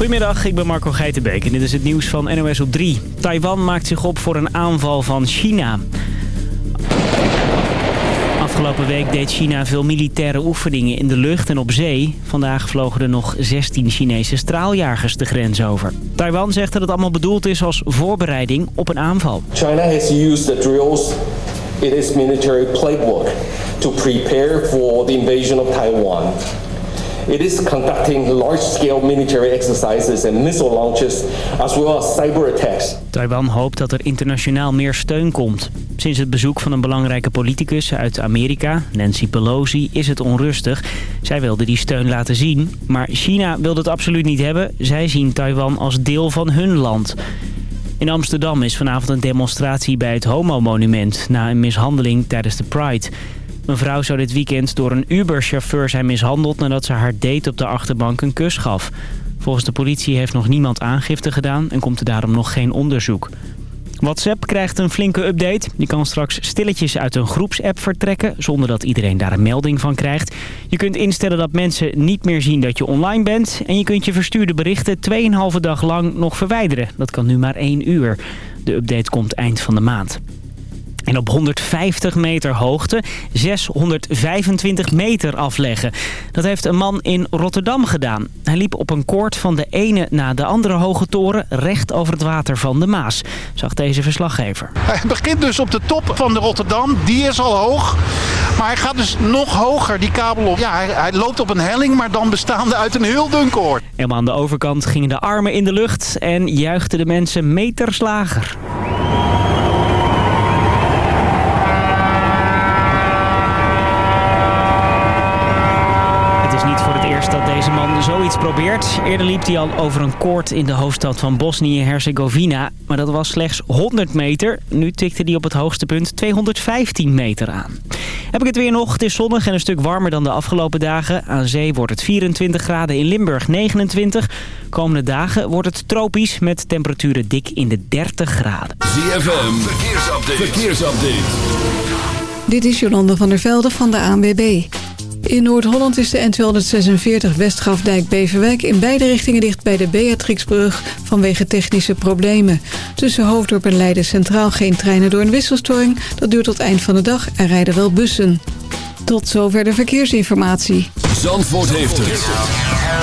Goedemiddag, ik ben Marco Geitenbeek en dit is het nieuws van NOS op 3. Taiwan maakt zich op voor een aanval van China. Afgelopen week deed China veel militaire oefeningen in de lucht en op zee. Vandaag vlogen er nog 16 Chinese straaljagers de grens over. Taiwan zegt dat het allemaal bedoeld is als voorbereiding op een aanval. China has used the drills in its military playbook to prepare for the invasion of Taiwan. It is conducting large-scale military exercises and missile launches as well as cyber attacks. Taiwan hoopt dat er internationaal meer steun komt. Sinds het bezoek van een belangrijke politicus uit Amerika, Nancy Pelosi, is het onrustig. Zij wilde die steun laten zien, maar China wilde het absoluut niet hebben. Zij zien Taiwan als deel van hun land. In Amsterdam is vanavond een demonstratie bij het Homo-monument... na een mishandeling tijdens de Pride. Een vrouw zou dit weekend door een Uber-chauffeur zijn mishandeld... nadat ze haar date op de achterbank een kus gaf. Volgens de politie heeft nog niemand aangifte gedaan... en komt er daarom nog geen onderzoek. WhatsApp krijgt een flinke update. Je kan straks stilletjes uit een groepsapp vertrekken... zonder dat iedereen daar een melding van krijgt. Je kunt instellen dat mensen niet meer zien dat je online bent... en je kunt je verstuurde berichten 2,5 dag lang nog verwijderen. Dat kan nu maar 1 uur. De update komt eind van de maand. En op 150 meter hoogte 625 meter afleggen. Dat heeft een man in Rotterdam gedaan. Hij liep op een koord van de ene na de andere hoge toren... recht over het water van de Maas, zag deze verslaggever. Hij begint dus op de top van de Rotterdam. Die is al hoog. Maar hij gaat dus nog hoger, die kabel op. Ja, hij, hij loopt op een helling, maar dan bestaande uit een heel dun koord. Helemaal aan de overkant gingen de armen in de lucht... en juichten de mensen meters lager. Het is dat deze man zoiets probeert. Eerder liep hij al over een koord in de hoofdstad van Bosnië-Herzegovina. Maar dat was slechts 100 meter. Nu tikte hij op het hoogste punt 215 meter aan. Heb ik het weer nog. Het is zonnig en een stuk warmer dan de afgelopen dagen. Aan zee wordt het 24 graden, in Limburg 29. Komende dagen wordt het tropisch met temperaturen dik in de 30 graden. ZFM, verkeersupdate. verkeersupdate. Dit is Jolanda van der Velde van de ANWB. In Noord-Holland is de N246 Westgrafdijk-Beverwijk in beide richtingen dicht bij de Beatrixbrug vanwege technische problemen. Tussen Hoofddorp en Leiden Centraal geen treinen door een wisselstoring. Dat duurt tot eind van de dag en rijden wel bussen. Tot zover de verkeersinformatie. Zandvoort heeft het.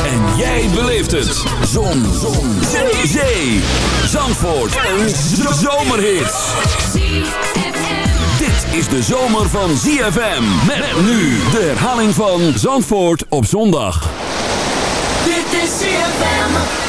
En jij beleeft het. Zon. Zon. Zee. Zandvoort. Een zomerhit. Is de zomer van ZFM. Met nu de herhaling van Zandvoort op zondag. Dit is ZFM.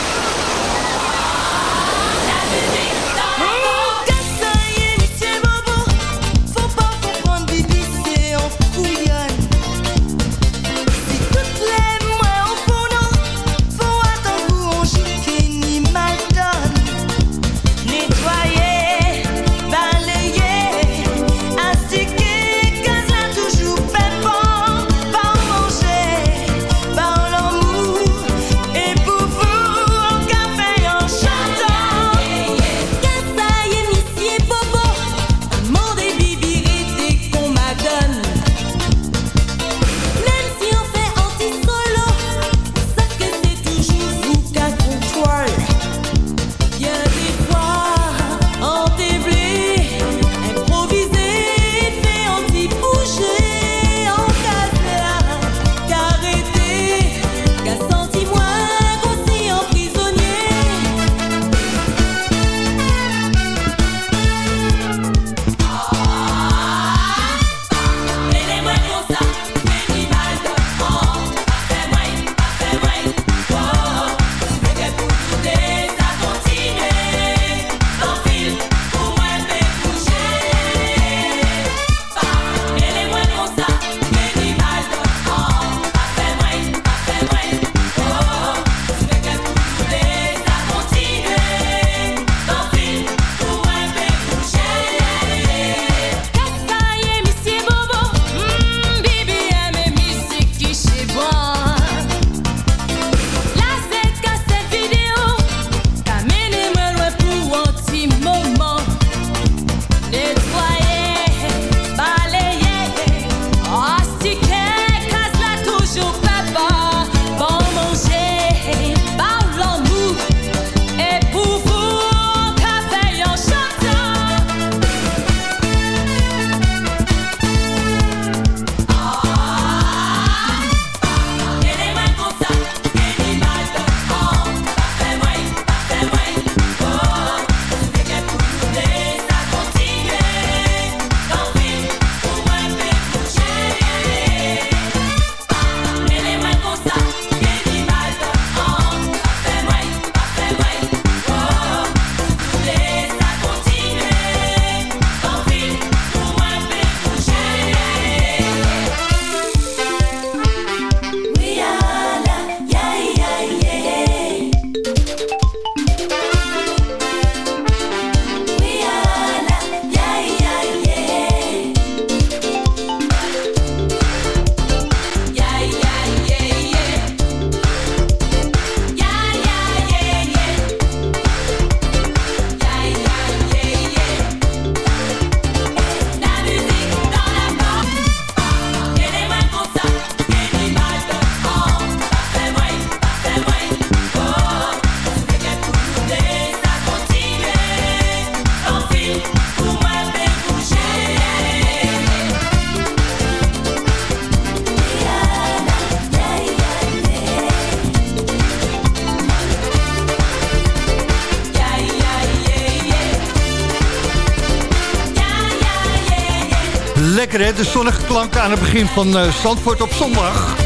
Lekker hè, de zonnige klanken aan het begin van uh, Zandvoort op zondag.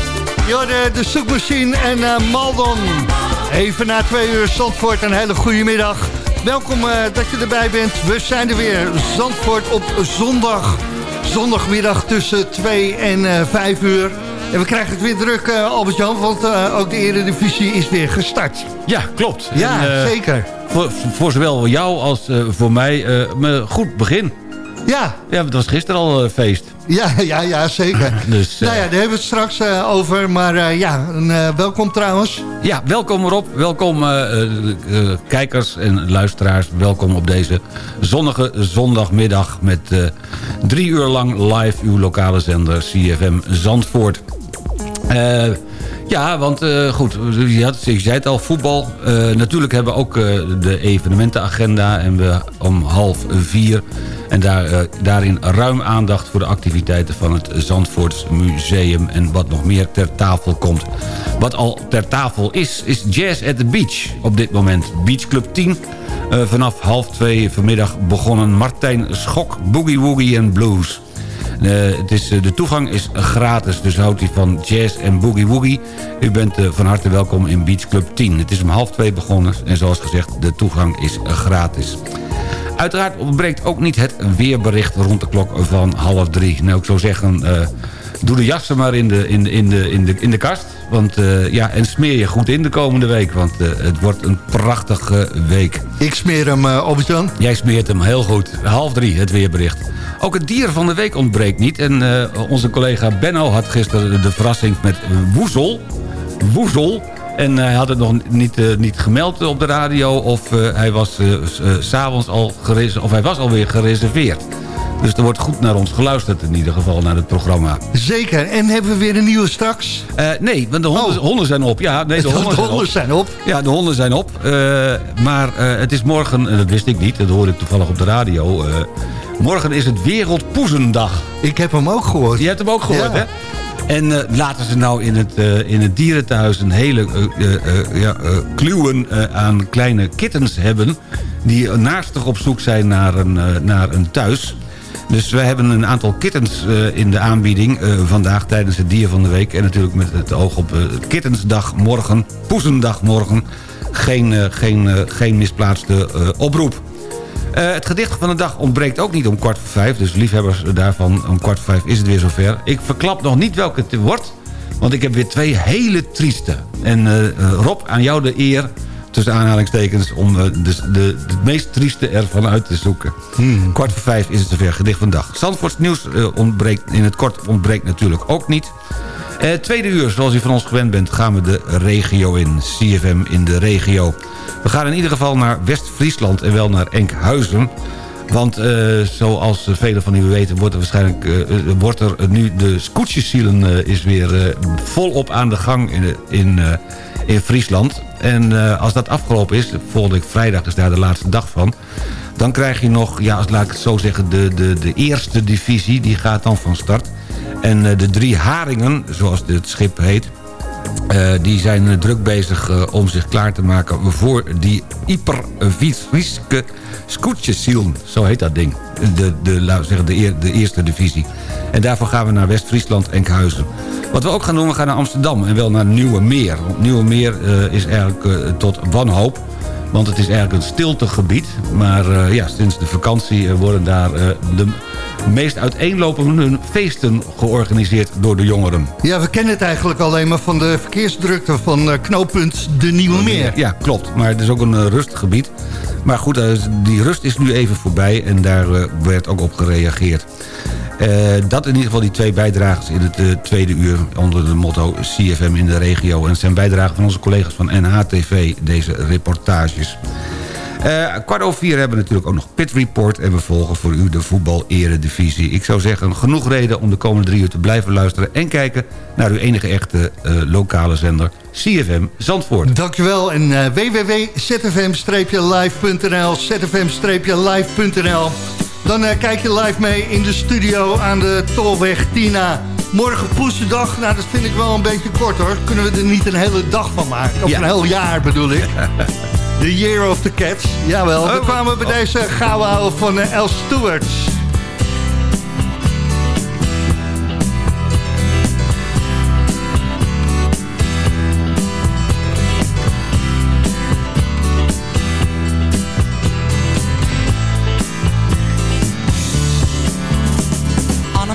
Ja, de, de zoekmachine en uh, Maldon. Even na twee uur Zandvoort, een hele goede middag. Welkom uh, dat je erbij bent. We zijn er weer, Zandvoort op zondag. Zondagmiddag tussen 2 en uh, 5 uur. En we krijgen het weer druk, uh, Albert-Jan, want uh, ook de Eredivisie is weer gestart. Ja, klopt. Ja, en, uh, zeker. Voor, voor, zowel jou als voor mij een goed begin. Ja. Ja, het was gisteren al feest. Ja, ja, ja zeker. dus, nou ja, daar hebben we het straks over. Maar ja, een, welkom trouwens. Ja, welkom erop. Welkom kijkers en luisteraars. Welkom op deze zonnige zondagmiddag... met drie uur lang live uw lokale zender CFM Zandvoort. Ja, want uh, goed, je, had, je zei het al, voetbal. Uh, natuurlijk hebben we ook uh, de evenementenagenda. En we om half vier. En daar, daarin ruim aandacht voor de activiteiten van het Zandvoorts Museum. En wat nog meer ter tafel komt. Wat al ter tafel is, is Jazz at the Beach op dit moment. Beach Club 10. vanaf half twee vanmiddag begonnen Martijn Schok, Boogie Woogie en Blues. Uh, het is, de toegang is gratis, dus houdt u van jazz en boogie woogie. U bent van harte welkom in Beach Club 10. Het is om half twee begonnen en zoals gezegd, de toegang is gratis. Uiteraard ontbreekt ook niet het weerbericht rond de klok van half drie. Nou, ik zou zeggen, doe de jassen maar in de, in de, in de, in de, in de kast. Want, uh, ja, en smeer je goed in de komende week. Want uh, het wordt een prachtige week. Ik smeer hem, Albert-Jan. Jij smeert hem, heel goed. Half drie, het weerbericht. Ook het dier van de week ontbreekt niet. En onze collega Benno had gisteren de verrassing met woezel. Woezel. En hij had het nog niet, uh, niet gemeld op de radio... of uh, hij was uh, s'avonds al of hij was alweer gereserveerd. Dus er wordt goed naar ons geluisterd in ieder geval, naar het programma. Zeker. En hebben we weer een nieuwe straks? Nee, want de honden, oh. honden, zijn op. Ja, nee, de honden, de honden zijn, op. zijn, op. Ja, de honden zijn op. Maar het is morgen, en dat wist ik niet, dat hoorde ik toevallig op de radio... morgen is het Wereldpoezendag. Ik heb hem ook gehoord. Je hebt hem ook gehoord, ja. hè? En uh, laten ze nou in het, uh, in het dierenthuis een hele uh, ja, kluwen aan kleine kittens hebben... die naastig op zoek zijn naar een, naar een thuis. Dus wij hebben een aantal kittens in de aanbieding vandaag tijdens het dier van de week. En natuurlijk met het oog op uh, kittensdag morgen, poesendag morgen. Geen, geen, geen misplaatste oproep. Het gedicht van de dag ontbreekt ook niet om kwart voor vijf. Dus liefhebbers daarvan, om kwart voor vijf is het weer zover. Ik verklap nog niet welke het wordt. Want ik heb weer twee hele trieste. En Rob, aan jou de eer tussen aanhalingstekens... om uh, de, de, het meest trieste ervan uit te zoeken. Hmm. Kwart voor vijf is het zover, gedicht van de dag. Zandvoorts nieuws ontbreekt, in het kort ontbreekt natuurlijk ook niet. Uh, tweede uur, zoals u van ons gewend bent, gaan we de regio in. CFM in de regio. We gaan in ieder geval naar West-Friesland en wel naar Enkhuizen... Want uh, zoals velen van u weten wordt er waarschijnlijk uh, wordt er nu de scootjesielen is weer volop aan de gang in, in, in Friesland. En als dat afgelopen is, volgende vrijdag is daar de laatste dag van... dan krijg je nog, ja, laat ik het zo zeggen, de, de, de eerste divisie. Die gaat dan van start. En uh, de drie haringen, zoals het schip heet... Uh, die zijn druk bezig om zich klaar te maken voor die hyperfriske scootjesiel. Zo heet dat ding. De, de, laten zeggen, de, de eerste divisie. En daarvoor gaan we naar West-Friesland, Enkhuizen. Wat we ook gaan doen, we gaan naar Amsterdam en wel naar Nieuwe Meer. Want Nieuwe Meer is eigenlijk tot wanhoop. Want het is eigenlijk een stiltegebied. Maar ja, sinds de vakantie worden daar de meest uiteenlopende feesten georganiseerd door de jongeren. Ja, we kennen het eigenlijk alleen maar van de verkeersdrukte van knooppunt De Nieuwe Meer. Ja, klopt. Maar het is ook een rustig gebied. Maar goed, die rust is nu even voorbij en daar werd ook op gereageerd. Uh, dat in ieder geval die twee bijdragers in het uh, tweede uur... onder de motto CFM in de regio. En het zijn bijdragen van onze collega's van NHTV, deze reportages. Uh, kwart over vier hebben we natuurlijk ook nog Pit Report... en we volgen voor u de voetbal-eredivisie. Ik zou zeggen, genoeg reden om de komende drie uur te blijven luisteren... en kijken naar uw enige echte lokale zender, CFM Zandvoort. Dankjewel en www.zfm-live.nl zfm-live.nl dan uh, kijk je live mee in de studio aan de Tolweg Tina. Morgen Poesendag, nou dat vind ik wel een beetje kort hoor. Kunnen we er niet een hele dag van maken? Of ja. een heel jaar bedoel ik. The Year of the Cats. Jawel, oh, we kwamen bij deze gauw van eh, El Stewart's. On a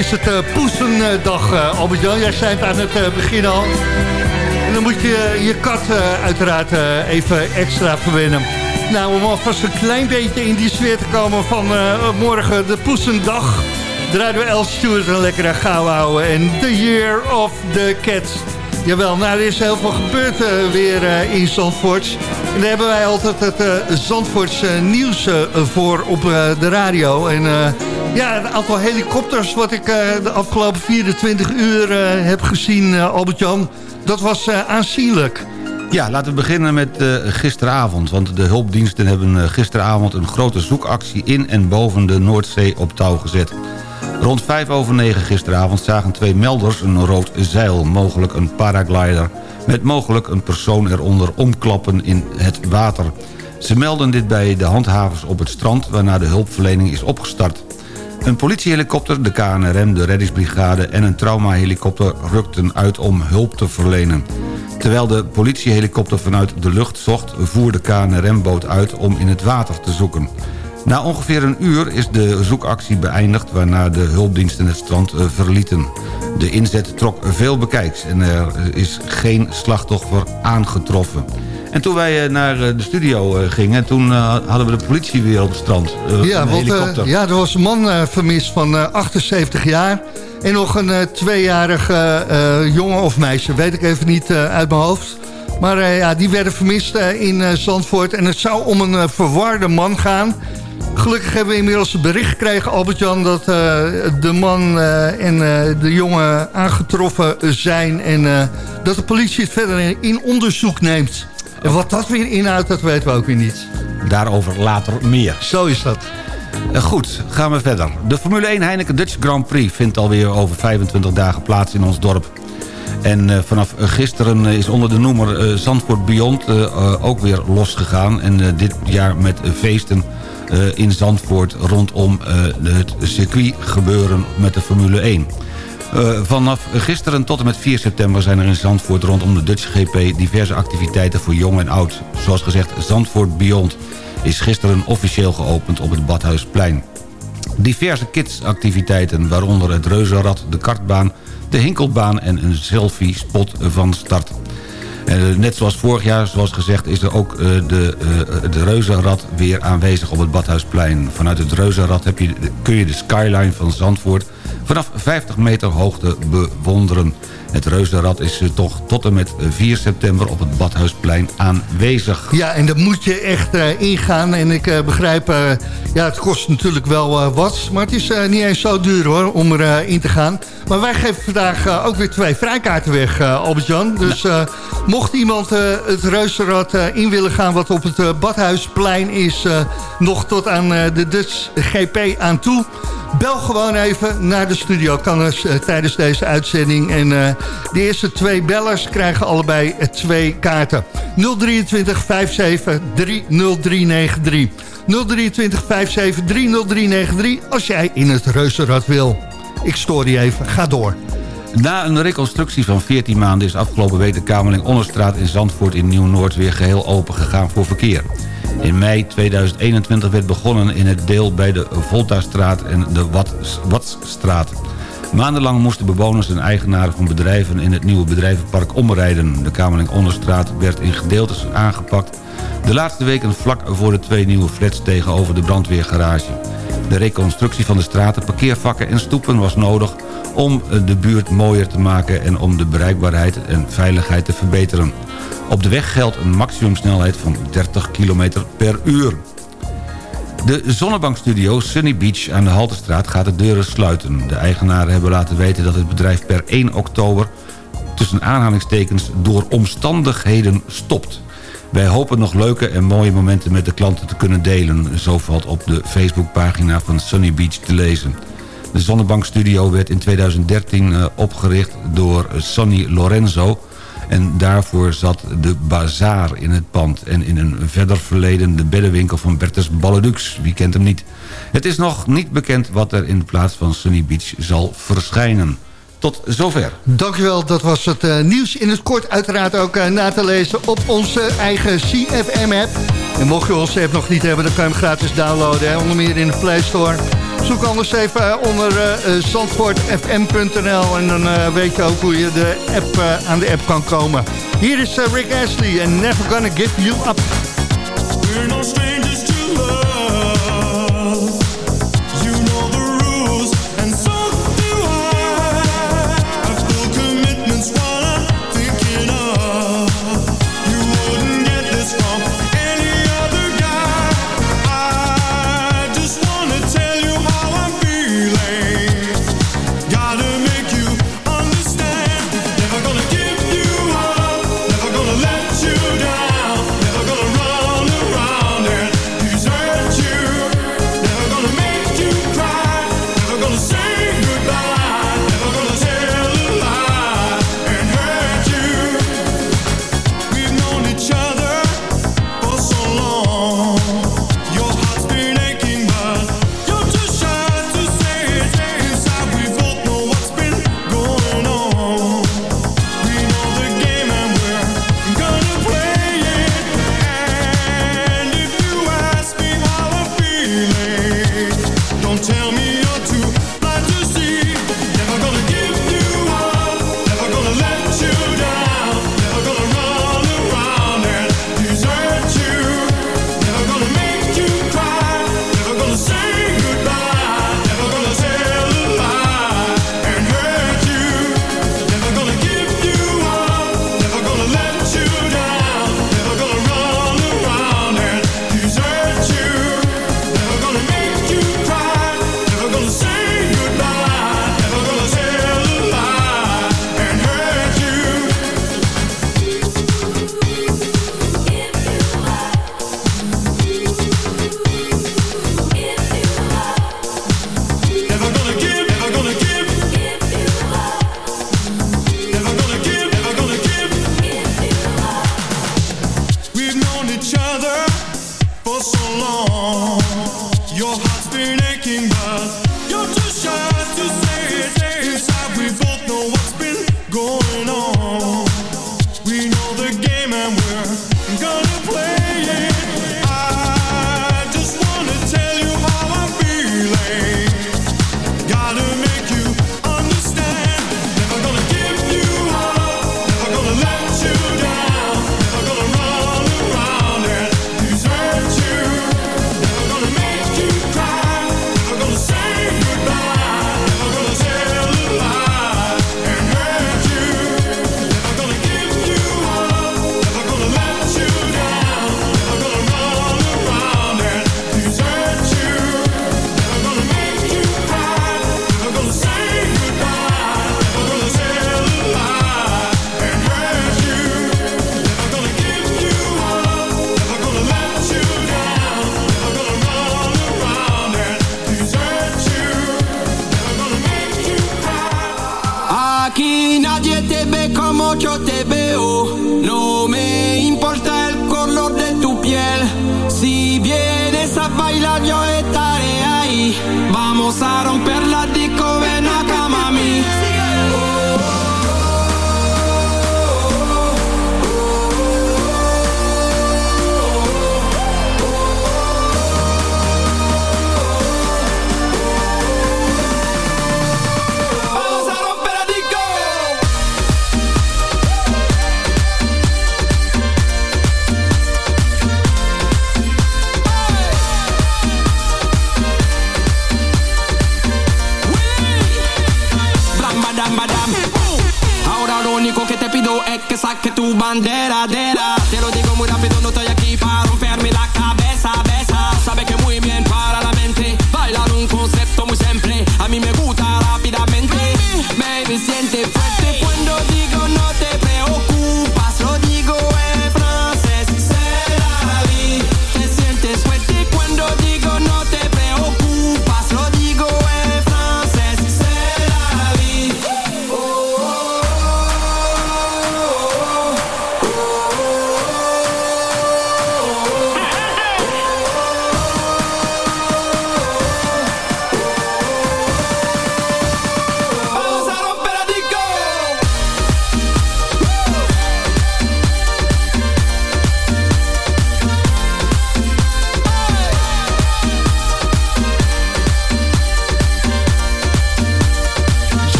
Is het uh, Poesendag, uh, Albert-Jan. Jij zei het aan het uh, begin al. En dan moet je je kat uiteraard even extra verwennen. Nou, om alvast een klein beetje in die sfeer te komen van morgen de Poesendag... draaiden we El Stewart een lekkere gauw houden. En The Year of the Cat. Jawel, nou er is heel veel gebeurd weer in Zandvoort. En daar hebben wij altijd het uh, nieuws voor op de radio. En ja, een aantal helikopters wat ik de afgelopen 24 uur heb gezien, Albert-Jan... dat was aanzienlijk. Ja, laten we beginnen met gisteravond. Want de hulpdiensten hebben gisteravond een grote zoekactie in en boven de Noordzee op touw gezet. Rond 5 over 9 gisteravond zagen twee melders een rood zeil, mogelijk een paraglider... met mogelijk een persoon eronder omklappen in het water. Ze melden dit bij de handhavers op het strand... waarna de hulpverlening is opgestart. Een politiehelikopter, de KNRM, de reddingsbrigade en een traumahelikopter rukten uit om hulp te verlenen. Terwijl de politiehelikopter vanuit de lucht zocht, voer de KNRM-boot uit om in het water te zoeken. Na ongeveer een uur is de zoekactie beëindigd... waarna de hulpdiensten het strand eh, verlieten. De inzet trok veel bekijks en er is geen slachtoffer aangetroffen. En toen wij eh, naar eh, de studio gingen, toen hadden we de politie weer op het strand. ja, want, ja, er was een man vermist van 78 jaar... en nog een tweejarige jongen of meisje, weet ik even niet uit mijn hoofd... Maar ja, die werden vermist in Zandvoort. En het zou om een verwarde man gaan. Gelukkig hebben we inmiddels het bericht gekregen, Albert-Jan... dat uh, de man uh, en uh, de jongen aangetroffen zijn... en dat de politie het verder in onderzoek neemt. En wat dat weer inhoudt, dat weten we ook weer niet. Daarover later meer. Zo is dat. Goed, gaan we verder. De Formule 1 Heineken Dutch Grand Prix vindt alweer over 25 dagen plaats in ons dorp. En vanaf gisteren is onder de noemer Zandvoort Beyond ook weer losgegaan. En dit jaar met feesten eh, in Zandvoort rondom eh, het circuit gebeuren met de Formule 1. Uh, vanaf gisteren tot en met 4 september zijn er in Zandvoort rondom de Dutch GP diverse activiteiten voor jong en oud. Zoals gezegd, Zandvoort Beyond is gisteren officieel geopend op het Badhuisplein. Diverse kidsactiviteiten, waaronder het reuzenrad, de kartbaan, de hinkelbaan en een selfie-spot van start. Eh, net zoals vorig jaar, zoals gezegd, is er ook uh, de, de reuzenrad weer aanwezig op het Badhuisplein. Vanuit het reuzenrad heb je, kun je de skyline van Zandvoort vanaf 50 meter hoogte bewonderen. Het reuzenrad is toch tot en met 4 september op het Badhuisplein aanwezig. Ja, en daar moet je echt uh, ingaan. En ik uh, begrijp, uh, ja, het kost natuurlijk wel wat. Maar het is niet eens zo duur hoor, om erin in te gaan. Maar wij geven vandaag ook weer twee vrijkaarten weg, Albert-Jan. Dus mocht iemand het reuzenrad in willen gaan... wat op het Badhuisplein is, nog tot aan de Dutch GP aan toe... bel gewoon even naar de studio. Kan dus tijdens deze uitzending... en de eerste twee bellers krijgen allebei twee kaarten. 023 57 30393. 023 57 30393 als jij in het reuzenrad wil. Ik stoor die even. Ga door. Na een reconstructie van 14 maanden is afgelopen week de Kamerling Onderstraat in Zandvoort in Nieuw-Noord weer geheel open gegaan voor verkeer. In mei 2021 werd begonnen in het deel bij de Voltastraat en de Watsstraat. Maandenlang moesten bewoners en eigenaren van bedrijven in het nieuwe bedrijvenpark omrijden. De Kamerling Onderstraat werd in gedeeltes aangepakt. De laatste weken vlak voor de twee nieuwe flats tegenover de brandweergarage. De reconstructie van de straten, parkeervakken en stoepen was nodig om de buurt mooier te maken en om de bereikbaarheid en veiligheid te verbeteren. Op de weg geldt een maximumsnelheid van 30 km per uur. De zonnebankstudio Sunny Beach aan de Haltestraat gaat de deuren sluiten. De eigenaren hebben laten weten dat het bedrijf per 1 oktober... tussen aanhalingstekens door omstandigheden stopt. Wij hopen nog leuke en mooie momenten met de klanten te kunnen delen. Zo valt op de Facebookpagina van Sunny Beach te lezen. De zonnebankstudio werd in 2013 eh, opgericht door Sonny Lorenzo en daarvoor zat de bazaar in het pand. En in een verder verleden de beddenwinkel van Bertus Balledux. Wie kent hem niet? Het is nog niet bekend wat er in plaats van Sunny Beach zal verschijnen. Tot zover. Dankjewel, dat was het uh, nieuws in het kort. Uiteraard ook uh, na te lezen op onze eigen CFM-app. En mocht je onze app nog niet hebben, dan kan je hem gratis downloaden. Hè, onder meer in de Play Store. Zoek anders even eh, onder uh, zandvoortfm.nl en dan uh, weet je ook hoe je de app, uh, aan de app kan komen. Hier is Rick Ashley en Never Gonna Give You Up.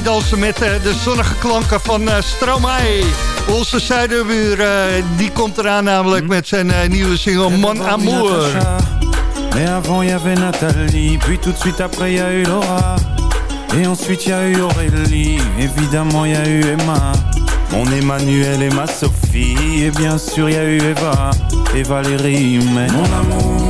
Meedansen met uh, de zonnige klanken van uh, Stromae. Onze zuiderbuur, uh, die komt eraan namelijk met zijn nieuwe single Mon Amour. Mais avant il y avait Nathalie, puis tout de suite après il y a eu Laura. Et ensuite il y a eu Aurélie, évidemment il y a eu Emma. Mon Emmanuel et ma Sophie, et bien sûr il y a eu Eva et Valérie. Mais mon amour,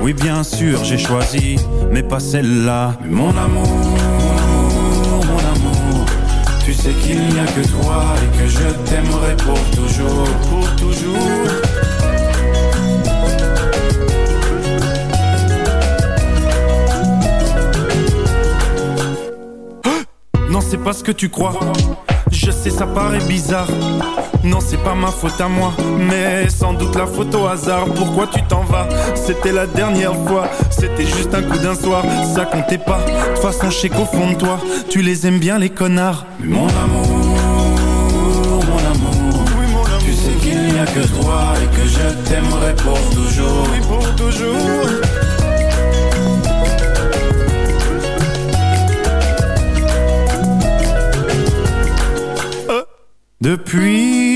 oui bien sûr j'ai choisi Mais pas celle-là, mon amour, mon amour Tu sais qu'il n'y a que toi et que je t'aimerai pour toujours, pour toujours Non, c'est pas ce que tu crois. Je sais, ça paraît bizarre. Non, c'est pas ma faute à moi, mais sans doute la faute au hasard. Pourquoi tu t'en vas? C'était la dernière fois, c'était juste un coup d'un soir, ça comptait pas. De toute façon, je sais qu'au fond de toi, tu les aimes bien les connards. Mais mon amour, mon amour, tu sais qu'il n'y a que toi et que je t'aimerai pour toujours. Oui, pour toujours. Depuis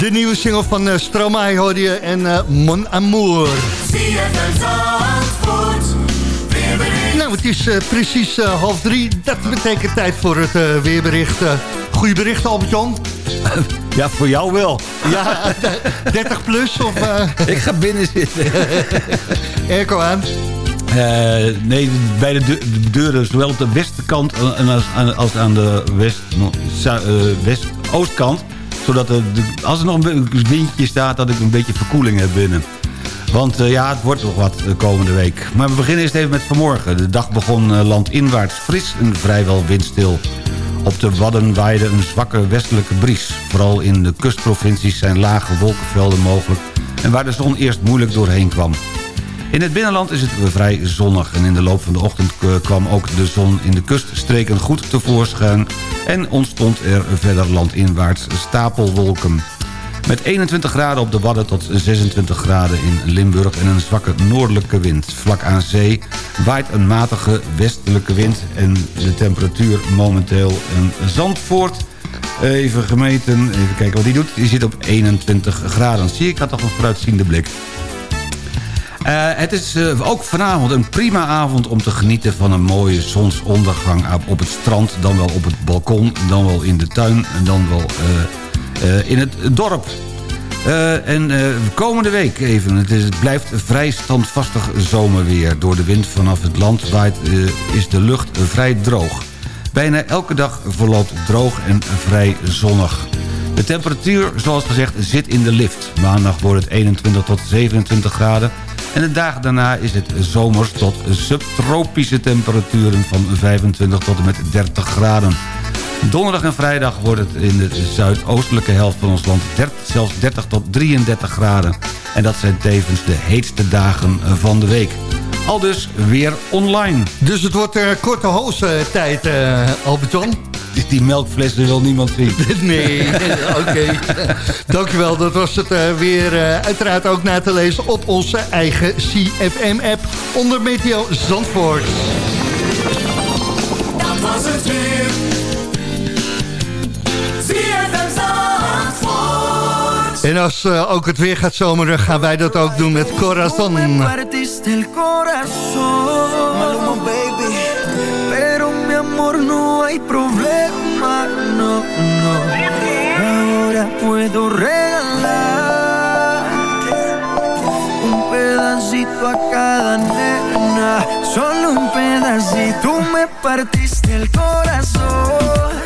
De nieuwe single van uh, Stromae hoorde je en uh, Mon Amour. Nou, het is uh, precies uh, half drie. Dat betekent tijd voor het weerbericht. goeie bericht, Albert-Jan? Ja, voor jou wel. Ja, 30 plus of... Ik ga binnen zitten. Airco aan. Uh, nee, bij de, de, deuren, zowel op de westkant als, als aan de west, uh, west-oostkant. Zodat er, als er nog een windje staat, dat ik een beetje verkoeling heb binnen. Want uh, ja, het wordt nog wat de komende week. Maar we beginnen eerst even met vanmorgen. De dag begon landinwaarts fris en vrijwel windstil. Op de Wadden waaide een zwakke westelijke bries. Vooral in de kustprovincies zijn lage wolkenvelden mogelijk... en waar de zon eerst moeilijk doorheen kwam. In het binnenland is het vrij zonnig en in de loop van de ochtend kwam ook de zon in de kuststreken goed tevoorschijn en ontstond er verder landinwaarts stapelwolken. Met 21 graden op de Wadden tot 26 graden in Limburg en een zwakke noordelijke wind. Vlak aan zee waait een matige westelijke wind en de temperatuur momenteel in Zandvoort... Even gemeten, even kijken wat die doet. Die zit op 21 graden. Zie ik, had toch een vooruitziende blik. Uh, het is uh, ook vanavond een prima avond om te genieten van een mooie zonsondergang op het strand, dan wel op het balkon, dan wel in de tuin en dan wel uh, in het dorp. en komende week even, het, blijft vrij standvastig zomerweer. Door de wind vanaf het land waait, is de lucht vrij droog. Bijna elke dag verloopt droog en vrij zonnig. De temperatuur, zoals gezegd, zit in de lift. Maandag wordt het 21 tot 27 graden. En de dagen daarna is het zomers tot subtropische temperaturen van 25 tot en met 30 graden. Donderdag en vrijdag wordt het in de zuidoostelijke helft van ons land 30, zelfs 30 tot 33 graden. En dat zijn tevens de heetste dagen van de week. Al dus weer online. Dus het wordt uh, korte hoze tijd, uh, Albert-Jan? Die, die melkflessen wil niemand zien. nee, oké. Okay. Dankjewel, dat was het uh, weer uh, uiteraard ook na te lezen op onze eigen CFM-app onder Meteo Zandvoort. Dat was het weer. CFM Zandvoort. En als uh, ook het weer gaat zomeren, gaan wij dat ook doen met Corazon. Maluma, baby. No hay problema, no, no. Ahora puedo regalar un pedacito a cada nena. Solo un pedacito. Tú me partiste el corazón.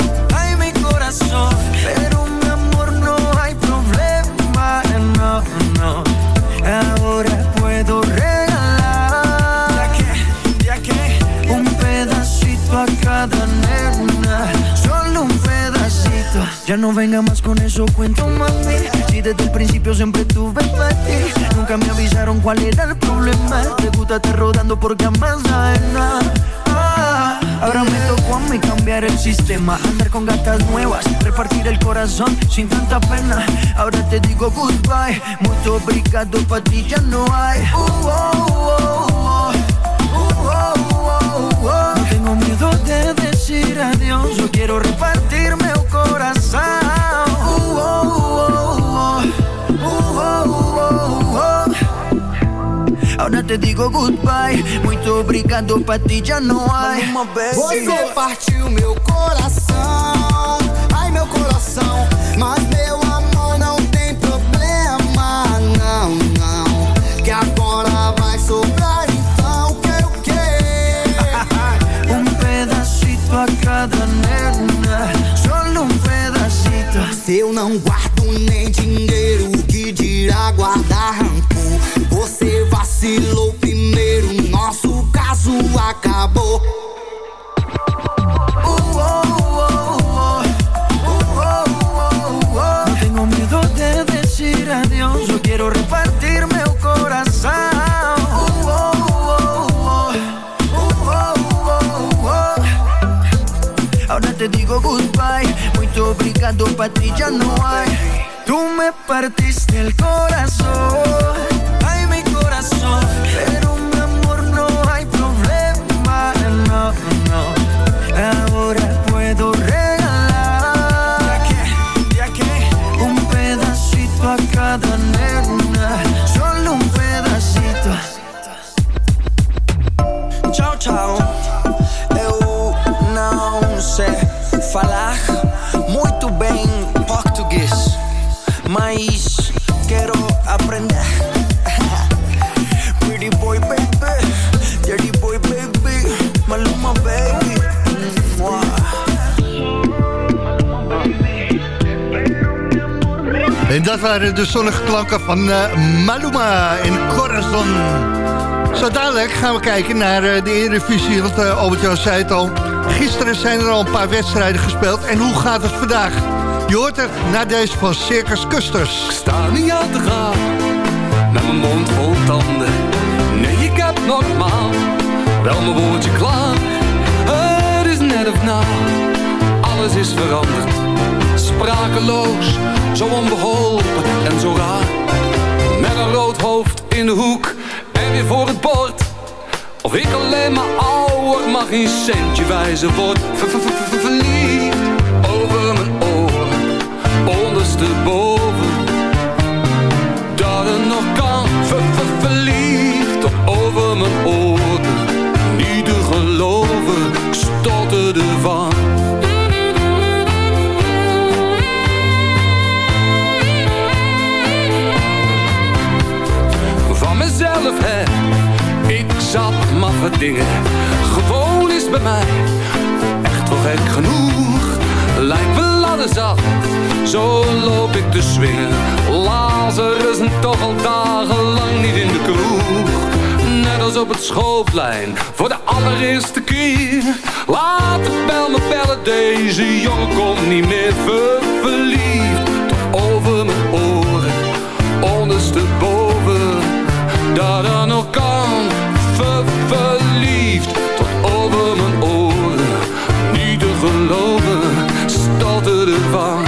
Ya no venga más con eso, cuento mami. Si desde el principio siempre tuve ti, nunca me avisaron cuál era el problema. Te gusta estar rodando por camas ajenas. Ah, Ahora me tocó a mí cambiar el sistema Andar con gatas nuevas, repartir el corazón sin tanta pena Ahora te digo goodbye, mucho obrigado, pa' ti ya no hay te digo goodbye. Muito obrigado, pra ti já não há. Você partiu meu coração, ai meu coração. Mas meu amor não tem problema, não, não. Que agora vai sobrar, então quero o quê? Um pedacito a cada nena, solo um pedacito. Se eu não guardo Obrigado, pra ti ya no hay. Tú me partiste el corazón. En dat waren de zonnige klanken van eh, Maluma en Corazon. Zo dadelijk gaan we kijken naar eh, de Eredivisie. Want eh, Albert-Jan zei het al. Gisteren zijn er al een paar wedstrijden gespeeld. En hoe gaat het vandaag? Je hoort het na deze van Circus Custers. Ik sta niet aan te gaan, met mijn mond vol tanden. Nee, ik heb normaal, wel mijn woordje klaar. Het is net of na, alles is veranderd. Sprakeloos, zo onbeholpen en zo raar. Met een rood hoofd in de hoek en weer voor het bord. Of ik alleen maar ouder mag geen centje wijzen word. Ver- ver- ver- ver- Verliefd over mijn oren, ondersteboven. Dingen. Gewoon is bij mij echt wel gek genoeg. Lijkt wel zat, zo loop ik te swingen. Lazarus toch al dagenlang niet in de kroeg. Net als op het schoolplein, voor de allereerste keer. Laat de bel me bellen, deze jongen komt niet meer ver verliefd. Tot over mijn oren, ondersteboven. Dat er nog verliefd. Tot over mijn oren, niet te geloven, stotterde van.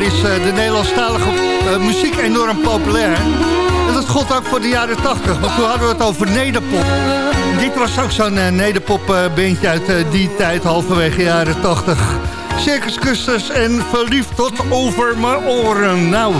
Is uh, de Nederlandstalige uh, muziek enorm populair. En dat gold ook voor de jaren 80, want toen hadden we het over nederpop. En dit was ook zo'n uh, nederpop-beentje uit die tijd, halverwege jaren 80. Circus Custers en verliefd tot over mijn oren. Nou,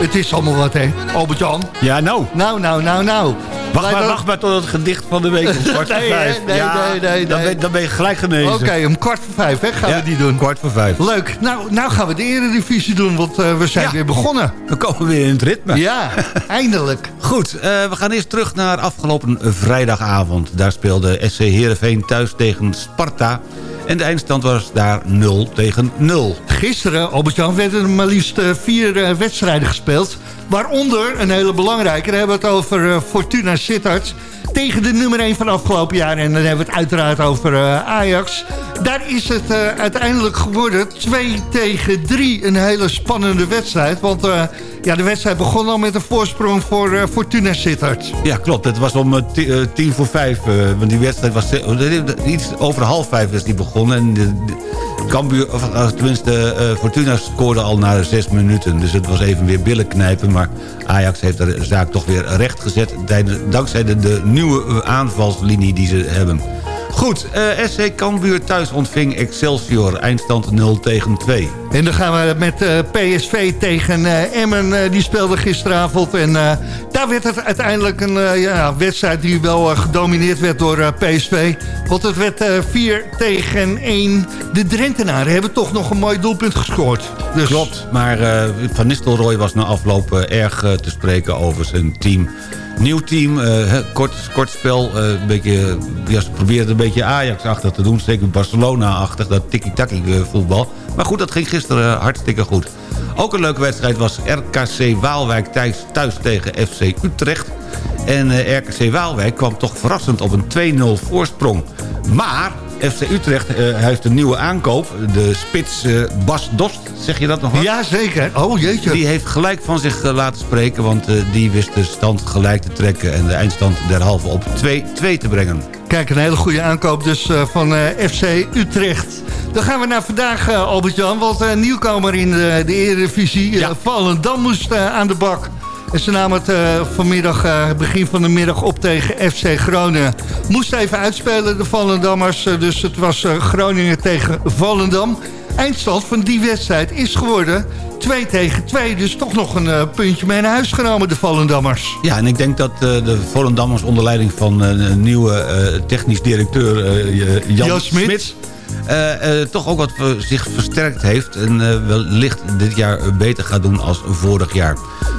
het is allemaal wat, hè, Albert-Jan? Ja, nou. Nou, nou, nou, nou. Wacht maar, wacht maar tot het gedicht van de week om kwart voor vijf. Nee, ja, nee, nee, nee. Dan, ben, dan ben je gelijk genezen. Oké, okay, om kwart voor vijf hè, gaan ja, we die doen. kwart voor vijf. Leuk. Nou, nou gaan we de eredivisie doen, want uh, we zijn ja. weer begonnen. We komen weer in het ritme. Ja, eindelijk. Goed, uh, we gaan eerst terug naar afgelopen vrijdagavond. Daar speelde SC Heerenveen thuis tegen Sparta. En de eindstand was daar 0 tegen 0. Gisteren, Albert-Jan, werden er maar liefst uh, vier uh, wedstrijden gespeeld. Waaronder een hele belangrijke. Daar hebben we het over uh, Fortuna Sittard tegen de nummer 1 van afgelopen jaar. En dan hebben we het uiteraard over uh, Ajax. Daar is het uh, uiteindelijk geworden 2 tegen 3. Een hele spannende wedstrijd. Want uh, ja, de wedstrijd begon al met een voorsprong voor Fortuna Sittard. Ja, klopt. Het was om tien voor vijf. want die wedstrijd was iets over half vijf is die begonnen. En Cambuur, of tenminste Fortuna scoorde al na zes minuten. Dus het was even weer billen knijpen. Maar Ajax heeft de zaak toch weer recht gezet. Dankzij de, de nieuwe aanvalslinie die ze hebben. Goed, uh, SC Cambuur thuis ontving Excelsior. Eindstand 0 tegen 2. En dan gaan we met uh, PSV tegen uh, Emmen. Die speelde gisteravond. En daar werd het uiteindelijk een ja, wedstrijd die wel gedomineerd werd door PSV. Want het werd 4 tegen 1. De Drentenaren hebben toch nog een mooi doelpunt gescoord. Dus... Klopt, maar Van Nistelrooy was na afloop erg te spreken over zijn team. Nieuw team, uh, kort, kort spel. Uh, een beetje, ja, ze probeerden een beetje Ajax-achtig te doen. Zeker Barcelona-achtig, dat tikkie-takkie uh, voetbal. Maar goed, dat ging gisteren hartstikke goed. Ook een leuke wedstrijd was RKC Waalwijk thuis, thuis tegen FC Utrecht. En RKC Waalwijk kwam toch verrassend op een 2-0 voorsprong. Maar FC Utrecht uh, heeft een nieuwe aankoop. De spits uh, Bas Dost, zeg je dat nog wat? Ja, zeker. Oh, jeetje. Die heeft gelijk van zich uh, laten spreken... want die wist de stand gelijk te trekken... en de eindstand derhalve op 2-2 te brengen. Kijk, een hele goede aankoop dus van FC Utrecht. Dan gaan we naar vandaag, Albert-Jan. Want nieuwkomer in de, de Eredivisie, ja. Vallendam moest aan de bak... En ze namen het uh, vanmiddag, uh, begin van de middag op tegen FC Groningen. Moest even uitspelen, de Vollendammers. Uh, dus het was Groningen tegen Volendam. Eindstand van die wedstrijd is geworden 2 tegen 2. Dus toch nog een puntje mee naar huis genomen, de Vollendammers. Ja, en ik denk dat de Volendammers onder leiding van een nieuwe technisch directeur Jan, Jan Smit... Uh, uh, toch ook wat zich versterkt heeft... en uh, wellicht dit jaar beter gaat doen als vorig jaar.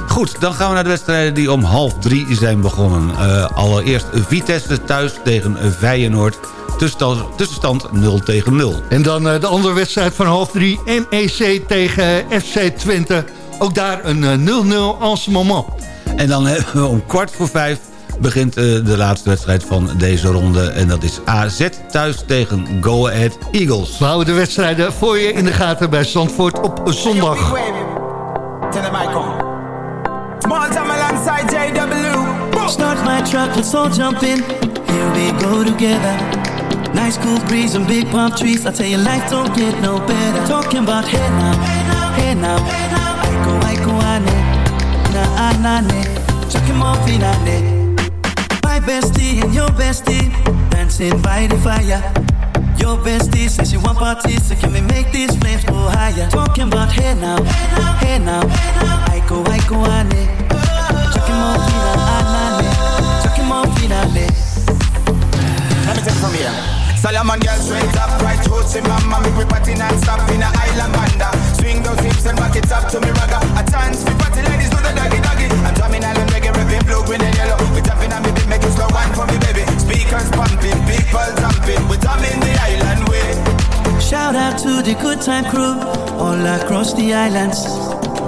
Goed, dan gaan we naar de wedstrijden die om half drie zijn begonnen. allereerst Vitesse thuis tegen Feyenoord. Tussenstand, tussenstand 0 tegen 0. En dan de andere wedstrijd van half drie. MEC tegen FC Twente. Ook daar een 0-0 en ce moment. En dan hebben we om kwart voor vijf begint uh, de laatste wedstrijd van deze ronde. En dat is AZ thuis tegen Go Ahead Eagles. We houden de wedstrijden voor je in de gaten bij Zandvoort op zondag. Start my truck, let's all jump in. Here we go together. Nice cool breeze and big palm trees. I tell you, life don't get no better. Talking about hey now, hey now, hey now. Aiko, aiko, ane, na, anane. Finale. Bestie and your bestie dancing by the fire. Your bestie says she want parties, so can we make these flames go higher? Talking about hey now, hey now, hey now. Aiko, aiko, ane. Chucking more finale, eh? chucking more finale. Let me take it from here. Solomon girl straight up, right roots in mama me party non-stop in a island banda. Swing those hips and back it up to me ragga. A chance for party ladies do the doggy doggy. I'm drumming island reggae, rapping blue, green and yellow. We tapping on me beat, make it slow one for me baby. Speakers pumping, people jumping. We drumming the island way. Shout out to the good time crew All across the islands.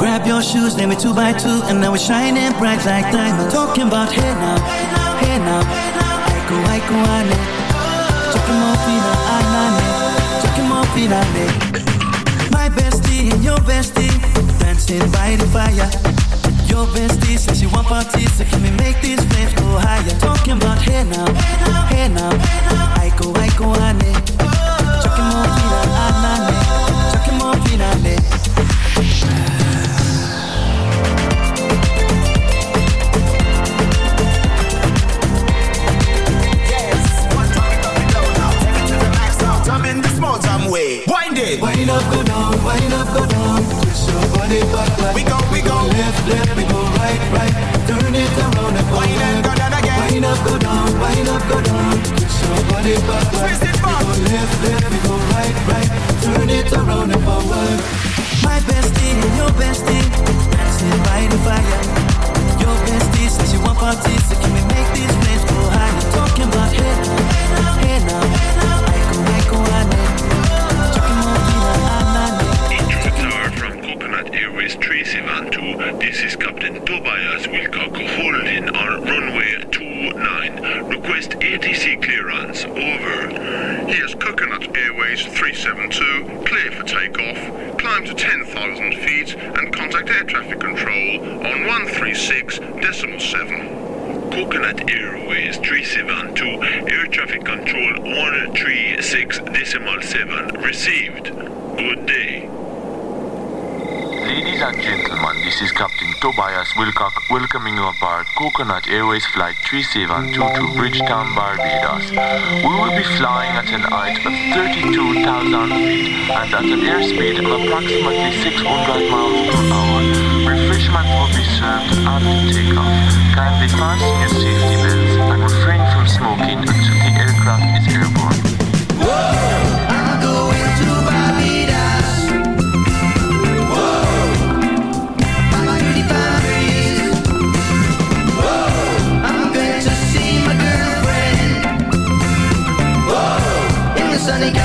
Grab your shoes, name it two by two And now we're shining bright like diamonds. Talking about hey now, hey now, hey now Aiko, aiko, ane My bestie and your bestie dancing by the fire. Your bestie says she want parties, so can we make these flames go higher? Talking about hey now, hey now, Aiko, aiko, ane. Chucking more fina, anane. Ah, Chucking more Wind up, go down, wind up, go down. Twist your body back, back. We go, we go. Left, left, we go right, right. Turn it around and wind up, go down again. Wind up, go down, wind up, go down. Twist your body back, back. Twist it back. We go left, left, we go right, right. Turn it around and forward. My bestie and your bestie dancing by the fire. Your bestie says you want parties, so can we make these flames go higher? Talking about head, head now, head now. Echo, echo, I know and contact air traffic control on 136.7. Coconut Airways 372. Air traffic control 136.7. Received. Good day. Ladies and gentlemen, this is Captain Tobias Wilcock welcoming you aboard Coconut Airways Flight 3722 to Bridgetown, Barbados. We will be flying at an height of 32,000 feet and at an airspeed of approximately 600 miles per hour. Refreshment will be served after takeoff. Kindly fasten your safety belts. And refrain from smoking until the aircraft is airborne. I'm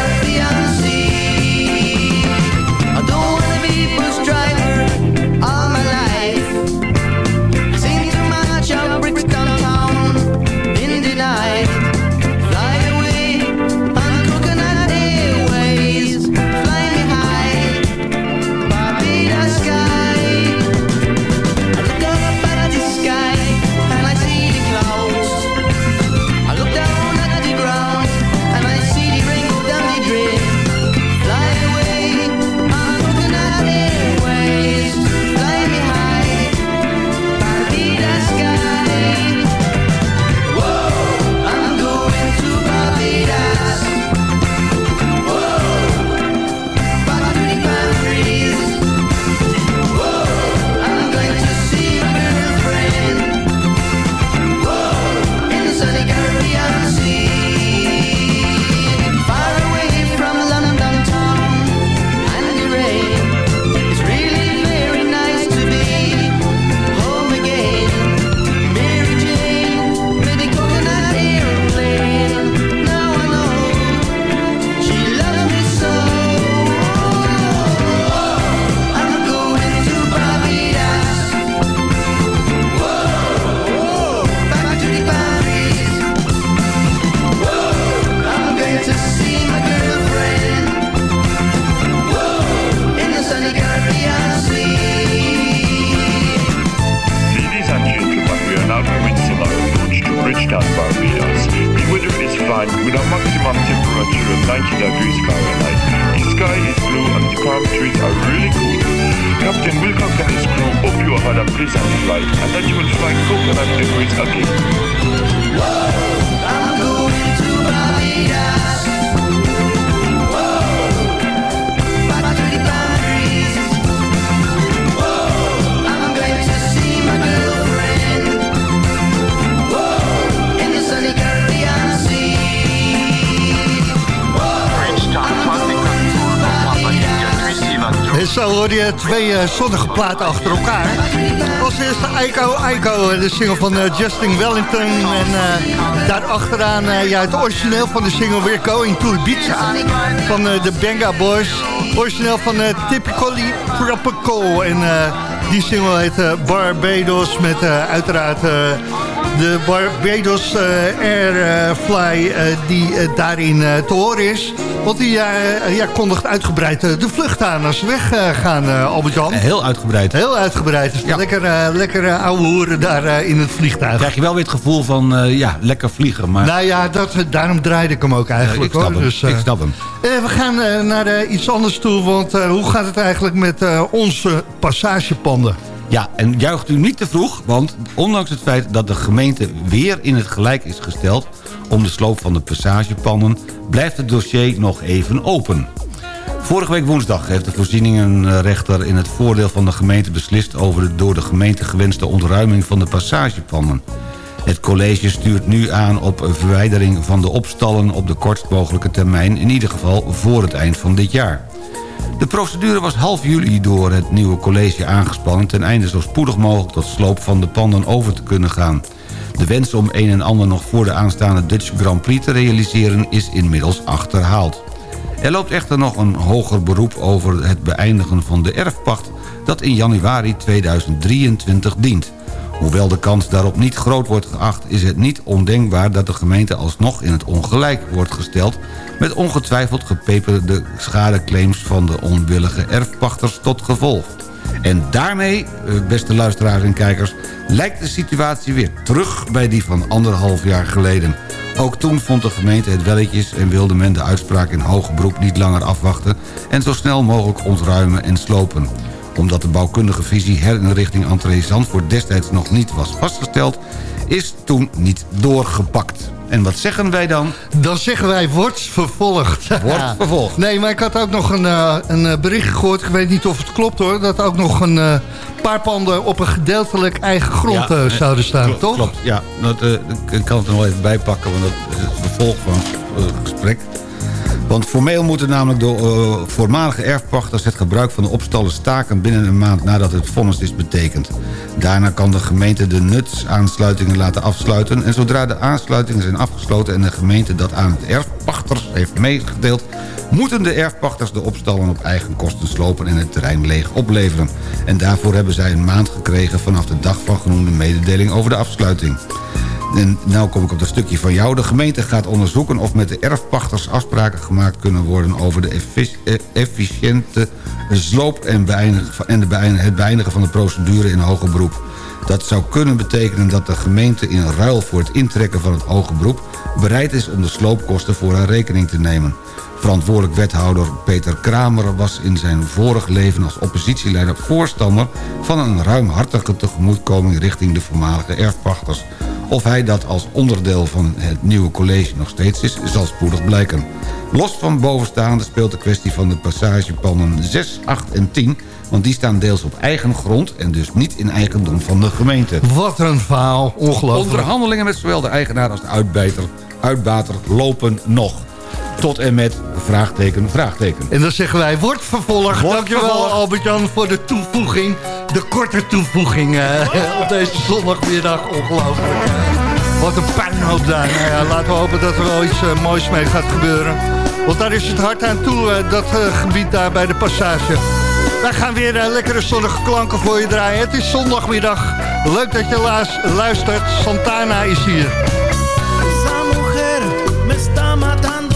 twee eh, zonnige platen achter elkaar. Als eerste Aiko Aiko, eh, de single van eh, Justin Wellington. En eh, daarachteraan eh, ja, het origineel van de single We're Going to Ibiza. Van eh, de Benga Boys. Origineel van eh, Typically Tropical. En eh, die single heet eh, Barbados met eh, uiteraard... de Barbados eh, Airfly eh, die eh, daarin te horen is. Want die ja, kondigt uitgebreid de vlucht aan als ze weggaan, Albert-Jan. Heel uitgebreid. Heel uitgebreid. Dus lekker, lekker ouwe hoeren daar in het vliegtuig. krijg je wel weer het gevoel van, ja, lekker vliegen. Maar Nou ja, dat, daarom draaide ik hem ook eigenlijk. ik snap hoor. hem. Dus, ik snap hem. we gaan naar iets anders toe, want hoe gaat het eigenlijk met onze passagepanden? Ja, en juicht u niet te vroeg, want ondanks het feit dat de gemeente weer in het gelijk is gesteld... om de sloop van de passagepannen, blijft het dossier nog even open. Vorige week woensdag heeft de voorzieningenrechter in het voordeel van de gemeente beslist... over de door de gemeente gewenste ontruiming van de passagepannen. Het college stuurt nu aan op verwijdering van de opstallen op de kortst mogelijke termijn... in ieder geval voor het eind van dit jaar. De procedure was half juli door het nieuwe college aangespannen... ten einde zo spoedig mogelijk tot sloop van de panden over te kunnen gaan. De wens om een en ander nog voor de aanstaande Dutch Grand Prix te realiseren... is inmiddels achterhaald. Er loopt echter nog een hoger beroep over het beëindigen van de erfpacht... dat in januari 2023 dient. Hoewel de kans daarop niet groot wordt geacht... is het niet ondenkbaar dat de gemeente alsnog in het ongelijk wordt gesteld... met ongetwijfeld gepeperde schadeclaims van de onwillige erfpachters tot gevolg. En daarmee, eh, beste luisteraars en kijkers... lijkt de situatie weer terug bij die van anderhalf jaar geleden. Ook toen vond de gemeente het welletjes... en wilde men de uitspraak in hoge beroep niet langer afwachten... en zo snel mogelijk ontruimen en slopen omdat de bouwkundige visie herinrichting Entree Zandvoort destijds nog niet was vastgesteld... is toen niet doorgepakt. En wat zeggen wij dan? Dan zeggen wij wordt vervolgd. Wordt vervolgd. Nee, maar ik had ook nog een, uh, een bericht gehoord. Ik weet niet of het klopt hoor. Dat ook nog een uh, paar panden op een gedeeltelijk eigen grond ja, uh, zouden staan, klopt, toch? Klopt, ja. Dat, ik kan het er nog even bij pakken, want dat is het vervolg van het gesprek. Want formeel moeten namelijk de uh, voormalige erfpachters... het gebruik van de opstallen staken binnen een maand nadat het vonnis is betekend. Daarna kan de gemeente de nutsaansluitingen laten afsluiten... en zodra de aansluitingen zijn afgesloten en de gemeente dat aan het erfpachters heeft meegedeeld... moeten de erfpachters de opstallen op eigen kosten slopen en het terrein leeg opleveren. En daarvoor hebben zij een maand gekregen vanaf de dag van genoemde mededeling over de afsluiting. En nou kom ik op dat stukje van jou. De gemeente gaat onderzoeken of met de erfpachters afspraken gemaakt kunnen worden... over de efficiënte sloop en, en het beëindigen van de procedure in hoger beroep. Dat zou kunnen betekenen dat de gemeente in ruil voor het intrekken van het hoger beroep... bereid is om de sloopkosten voor haar rekening te nemen. Verantwoordelijk wethouder Peter Kramer was in zijn vorig leven als oppositieleider voorstander van een ruimhartige tegemoetkoming richting de voormalige erfpachters. Of hij dat als onderdeel van het nieuwe college nog steeds is, zal spoedig blijken. Los van bovenstaande speelt de kwestie van de passagepannen 6, 8 en 10... want die staan deels op eigen grond en dus niet in eigendom van de gemeente. Wat een verhaal, ongelooflijk. Onderhandelingen met zowel de eigenaar als de uitbijter, uitbater lopen nog tot en met vraagteken, vraagteken. En dan zeggen wij, wordt vervolgd. Dankjewel Albert-Jan voor de toevoeging. De korte toevoeging uh, op deze zondagmiddag. Ongelooflijk. Wat een puinhoop daar. Nou ja, laten we hopen dat er wel iets uh, moois mee gaat gebeuren. Want daar is het hard aan toe, uh, dat gebied daar bij de passage. Wij gaan weer lekkere zonnige klanken voor je draaien. Het is zondagmiddag. Leuk dat je luistert. Santana is hier. Esa mujer me está matando.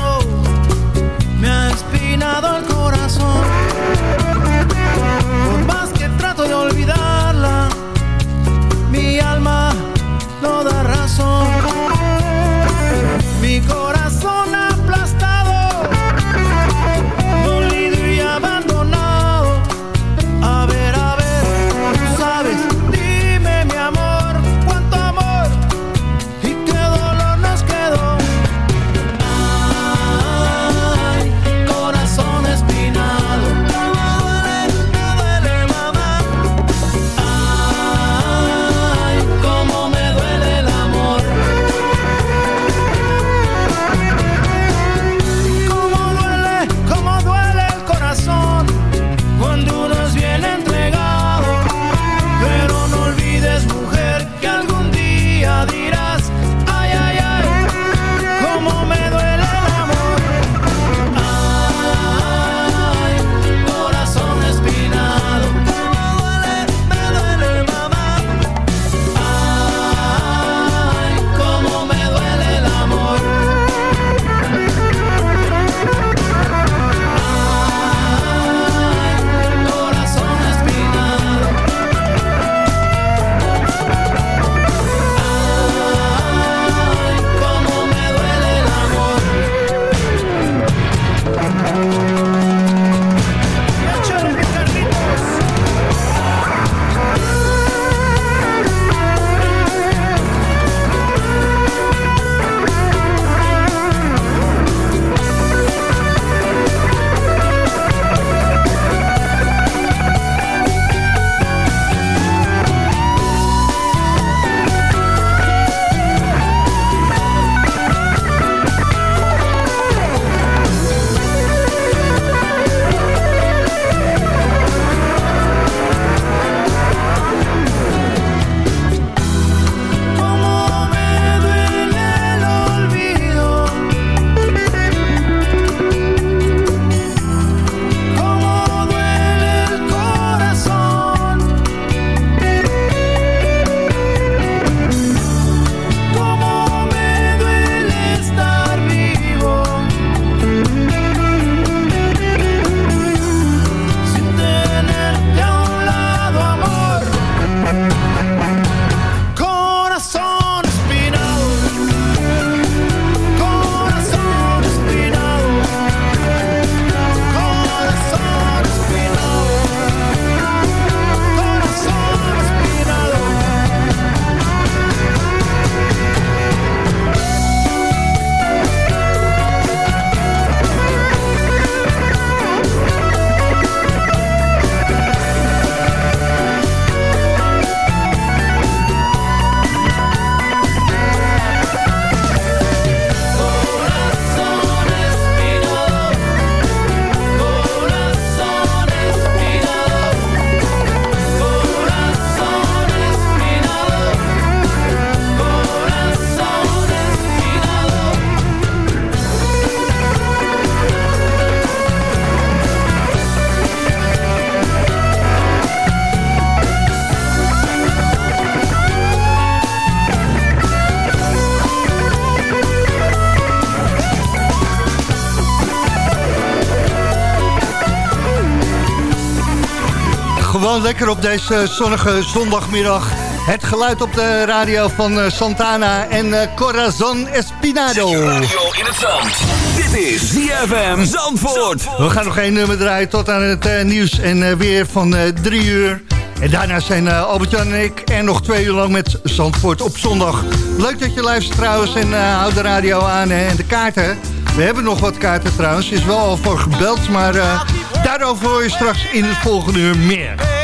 Lekker op deze zonnige zondagmiddag. Het geluid op de radio van eh, Santana en uh, Corazon Espinado. Radio in het zand. Dit is ZFM Zandvoort. We gaan nog één nummer draaien tot aan het uh, nieuws en weer van drie uur. En daarna zijn Albert-Jan en ik en nog twee uur lang met Zandvoort op zondag. Leuk dat je luistert trouwens en houd de radio aan en de kaarten. We hebben nog wat kaarten trouwens. Is wel al voor gebeld, maar uh, daarover hoor je straks in het volgende uur meer.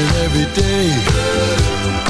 every day.